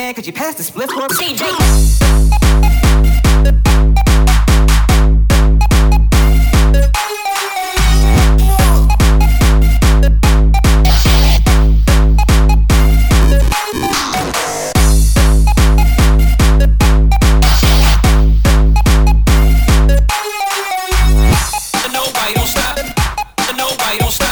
Cause you passed the split for me? CJ. don't stop.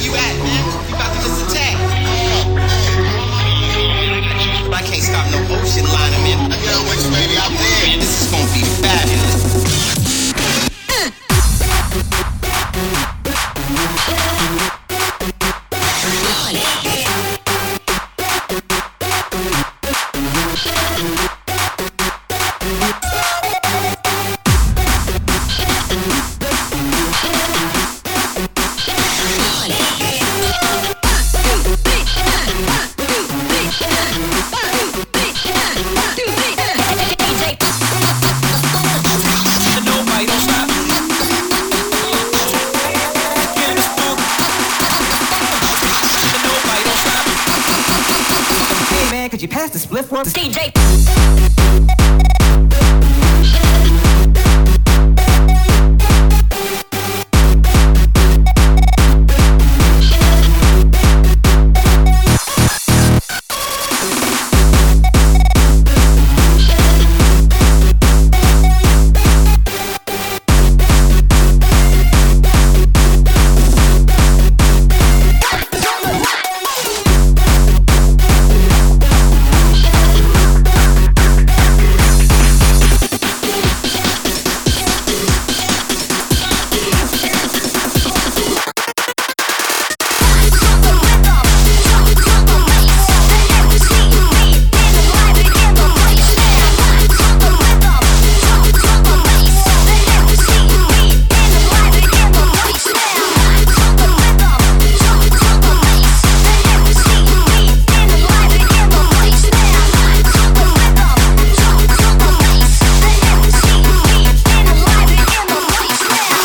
where you at, man? You about to just attack. I can't stop no bullshit line I'm in. could you pass the split one? DJ.